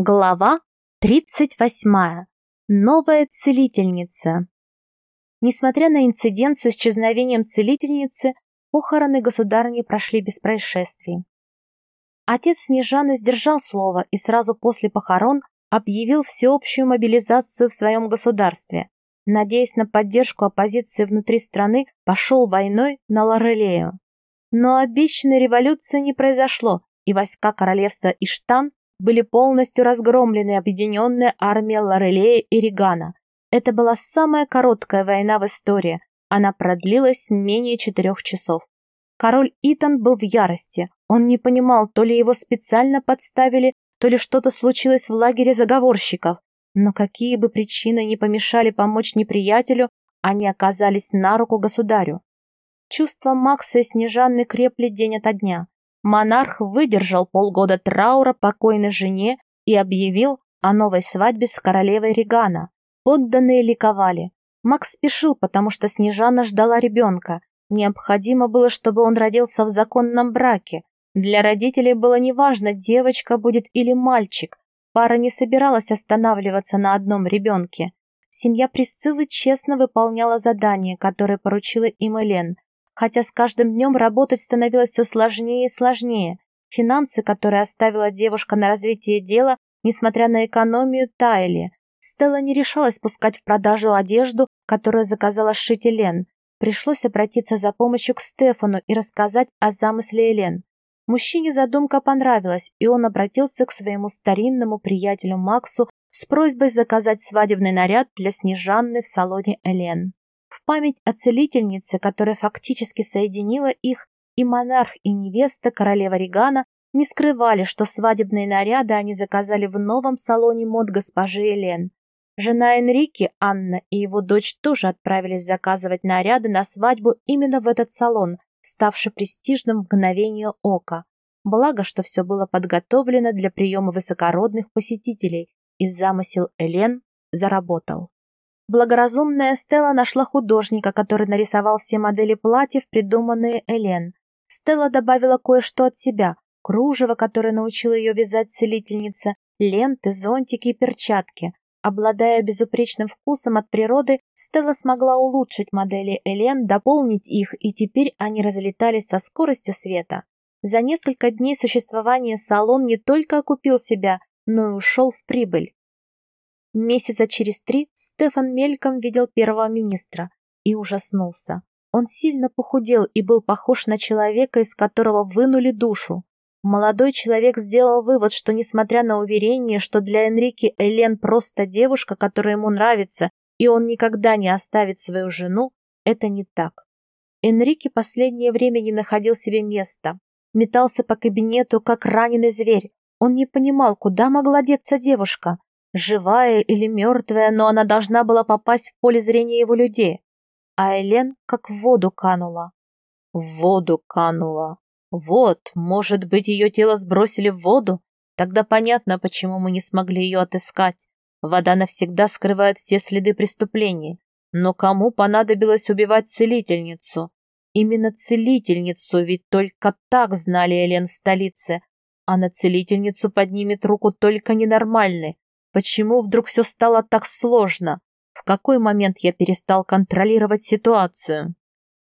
Глава 38. Новая целительница. Несмотря на инцидент с исчезновением целительницы, похороны государни прошли без происшествий. Отец Снежаны сдержал слово и сразу после похорон объявил всеобщую мобилизацию в своем государстве. Надеясь на поддержку оппозиции внутри страны, пошел войной на Лорелею. Но обещанной революции не произошло, и войска королевства Иштан были полностью разгромлены объединенная армия Лорелея и Регана. Это была самая короткая война в истории. Она продлилась менее четырех часов. Король Итан был в ярости. Он не понимал, то ли его специально подставили, то ли что-то случилось в лагере заговорщиков. Но какие бы причины не помешали помочь неприятелю, они оказались на руку государю. Чувства Макса и Снежанны крепли день ото дня. Монарх выдержал полгода траура покойной жене и объявил о новой свадьбе с королевой Регана. Подданные ликовали. Макс спешил, потому что Снежана ждала ребенка. Необходимо было, чтобы он родился в законном браке. Для родителей было неважно, девочка будет или мальчик. Пара не собиралась останавливаться на одном ребенке. Семья Присциллы честно выполняла задание, которое поручила им Элен – хотя с каждым днем работать становилось все сложнее и сложнее. Финансы, которые оставила девушка на развитие дела, несмотря на экономию, таяли. Стелла не решалась пускать в продажу одежду, которую заказала сшить Элен. Пришлось обратиться за помощью к Стефану и рассказать о замысле Элен. Мужчине задумка понравилась, и он обратился к своему старинному приятелю Максу с просьбой заказать свадебный наряд для Снежанны в салоне Элен. В память о целительнице, которая фактически соединила их, и монарх, и невеста, королева Регана, не скрывали, что свадебные наряды они заказали в новом салоне мод госпожи Элен. Жена Энрике, Анна и его дочь тоже отправились заказывать наряды на свадьбу именно в этот салон, ставший престижным мгновение ока. Благо, что все было подготовлено для приема высокородных посетителей, и замысел Элен заработал. Благоразумная Стелла нашла художника, который нарисовал все модели платьев, придуманные Элен. Стелла добавила кое-что от себя. Кружево, которое научила ее вязать целительница, ленты, зонтики и перчатки. Обладая безупречным вкусом от природы, Стелла смогла улучшить модели Элен, дополнить их, и теперь они разлетались со скоростью света. За несколько дней существования салон не только окупил себя, но и ушел в прибыль. Месяца через три Стефан мельком видел первого министра и ужаснулся. Он сильно похудел и был похож на человека, из которого вынули душу. Молодой человек сделал вывод, что несмотря на уверение, что для Энрике Элен просто девушка, которая ему нравится, и он никогда не оставит свою жену, это не так. Энрике последнее время не находил себе места. Метался по кабинету, как раненый зверь. Он не понимал, куда могла деться девушка живая или мертвая, но она должна была попасть в поле зрения его людей. А Элен как в воду канула. В воду канула. Вот, может быть, ее тело сбросили в воду? Тогда понятно, почему мы не смогли ее отыскать. Вода навсегда скрывает все следы преступлений. Но кому понадобилось убивать целительницу? Именно целительницу, ведь только так знали Элен в столице. А на целительницу поднимет руку только ненормальный, Почему вдруг все стало так сложно? В какой момент я перестал контролировать ситуацию?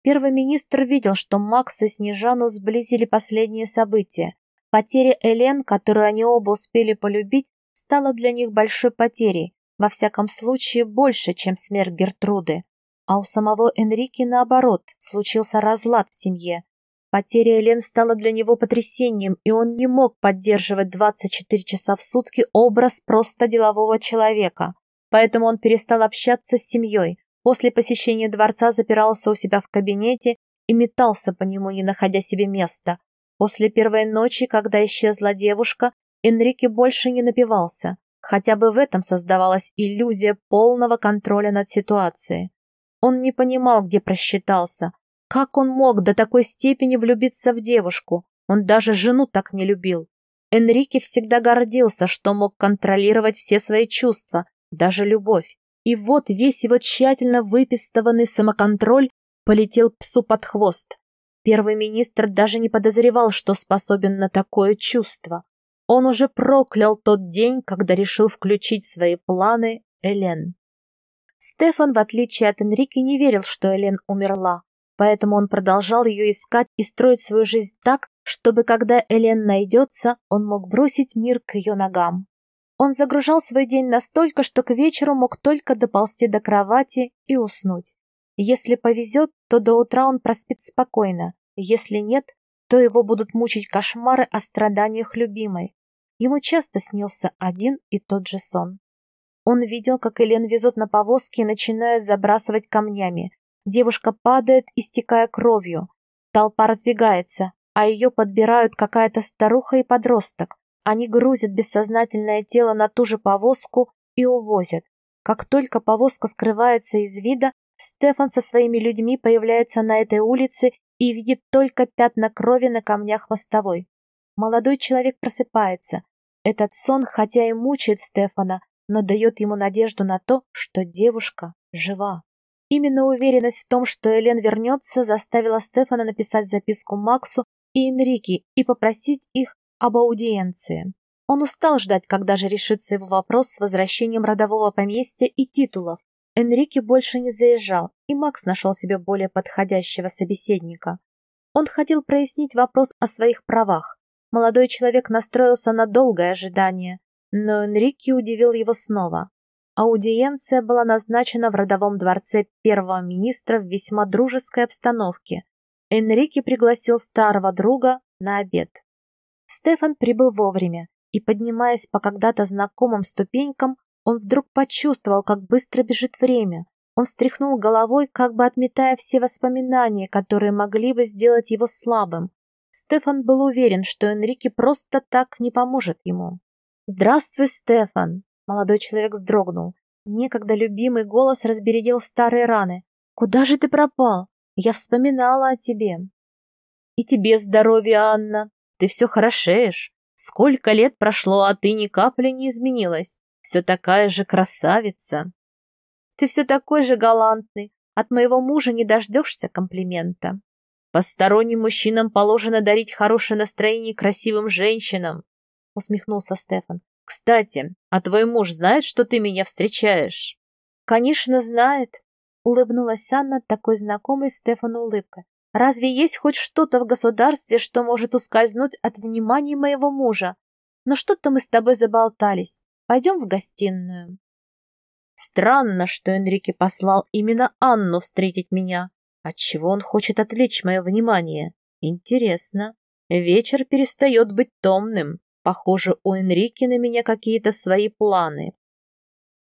Первый министр видел, что Макс и Снежану сблизили последние события. Потеря Элен, которую они оба успели полюбить, стала для них большой потерей, во всяком случае больше, чем смерть Гертруды. А у самого Энрике, наоборот, случился разлад в семье. Потеря Элен стала для него потрясением, и он не мог поддерживать 24 часа в сутки образ просто делового человека. Поэтому он перестал общаться с семьей. После посещения дворца запирался у себя в кабинете и метался по нему, не находя себе места. После первой ночи, когда исчезла девушка, Энрике больше не напивался. Хотя бы в этом создавалась иллюзия полного контроля над ситуацией. Он не понимал, где просчитался, как он мог до такой степени влюбиться в девушку? Он даже жену так не любил. Энрике всегда гордился, что мог контролировать все свои чувства, даже любовь. И вот весь его тщательно выпистованный самоконтроль полетел псу под хвост. Первый министр даже не подозревал, что способен на такое чувство. Он уже проклял тот день, когда решил включить свои планы Элен. Стефан, в отличие от Энрике, не верил, что Элен умерла, поэтому он продолжал ее искать и строить свою жизнь так, чтобы, когда Элен найдется, он мог бросить мир к ее ногам. Он загружал свой день настолько, что к вечеру мог только доползти до кровати и уснуть. Если повезет, то до утра он проспит спокойно, если нет, то его будут мучить кошмары о страданиях любимой. Ему часто снился один и тот же сон. Он видел, как Элен везут на повозке и начинают забрасывать камнями. Девушка падает, истекая кровью. Толпа разбегается, а ее подбирают какая-то старуха и подросток. Они грузят бессознательное тело на ту же повозку и увозят. Как только повозка скрывается из вида, Стефан со своими людьми появляется на этой улице и видит только пятна крови на камнях мостовой. Молодой человек просыпается. Этот сон, хотя и мучает Стефана, но дает ему надежду на то, что девушка жива. Именно уверенность в том, что Элен вернется, заставила Стефана написать записку Максу и Энрике и попросить их об аудиенции. Он устал ждать, когда же решится его вопрос с возвращением родового поместья и титулов. Энрике больше не заезжал, и Макс нашел себе более подходящего собеседника. Он хотел прояснить вопрос о своих правах. Молодой человек настроился на долгое ожидание, но Энрике удивил его снова. Аудиенция была назначена в родовом дворце первого министра в весьма дружеской обстановке. Энрике пригласил старого друга на обед. Стефан прибыл вовремя и, поднимаясь по когда-то знакомым ступенькам, он вдруг почувствовал, как быстро бежит время. Он встряхнул головой, как бы отметая все воспоминания, которые могли бы сделать его слабым. Стефан был уверен, что Энрике просто так не поможет ему. «Здравствуй, Стефан!» Молодой человек вздрогнул. Некогда любимый голос разбередил старые раны. «Куда же ты пропал? Я вспоминала о тебе». «И тебе здоровья, Анна! Ты все хорошеешь. Сколько лет прошло, а ты ни капли не изменилась. Все такая же красавица». «Ты все такой же галантный. От моего мужа не дождешься комплимента». «Посторонним мужчинам положено дарить хорошее настроение красивым женщинам усмехнулся Стефан. Кстати, а твой муж знает, что ты меня встречаешь? Конечно, знает, улыбнулась Анна такой знакомой Стефану улыбкой. Разве есть хоть что-то в государстве, что может ускользнуть от внимания моего мужа? Но что-то мы с тобой заболтались. Пойдем в гостиную. Странно, что Энрике послал именно Анну встретить меня. Отчего он хочет отвлечь мое внимание? Интересно. Вечер перестает быть томным. Похоже, у Энрике на меня какие-то свои планы.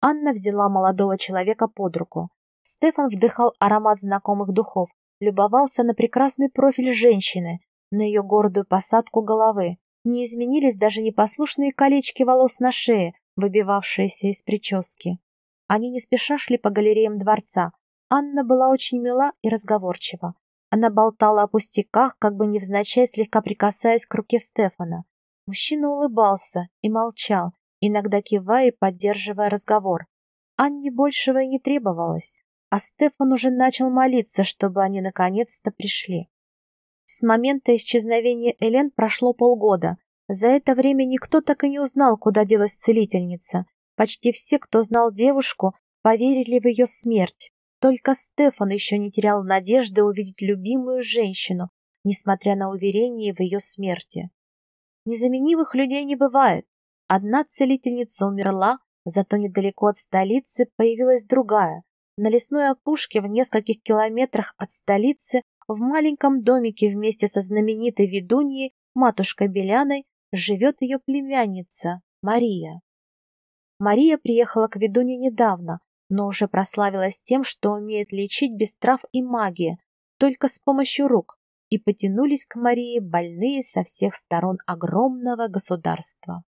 Анна взяла молодого человека под руку. Стефан вдыхал аромат знакомых духов, любовался на прекрасный профиль женщины, на ее гордую посадку головы. Не изменились даже непослушные колечки волос на шее, выбивавшиеся из прически. Они не спеша шли по галереям дворца. Анна была очень мила и разговорчива. Она болтала о пустяках, как бы невзначай слегка прикасаясь к руке Стефана. Мужчина улыбался и молчал, иногда кивая и поддерживая разговор. Анне большего и не требовалось, а Стефан уже начал молиться, чтобы они наконец-то пришли. С момента исчезновения Элен прошло полгода. За это время никто так и не узнал, куда делась целительница. Почти все, кто знал девушку, поверили в ее смерть. Только Стефан еще не терял надежды увидеть любимую женщину, несмотря на уверение в ее смерти. Незаменимых людей не бывает. Одна целительница умерла, зато недалеко от столицы появилась другая. На лесной опушке в нескольких километрах от столицы в маленьком домике вместе со знаменитой ведуньей, матушкой Беляной, живет ее племянница Мария. Мария приехала к ведуне недавно, но уже прославилась тем, что умеет лечить без трав и магии, только с помощью рук и потянулись к Марии больные со всех сторон огромного государства.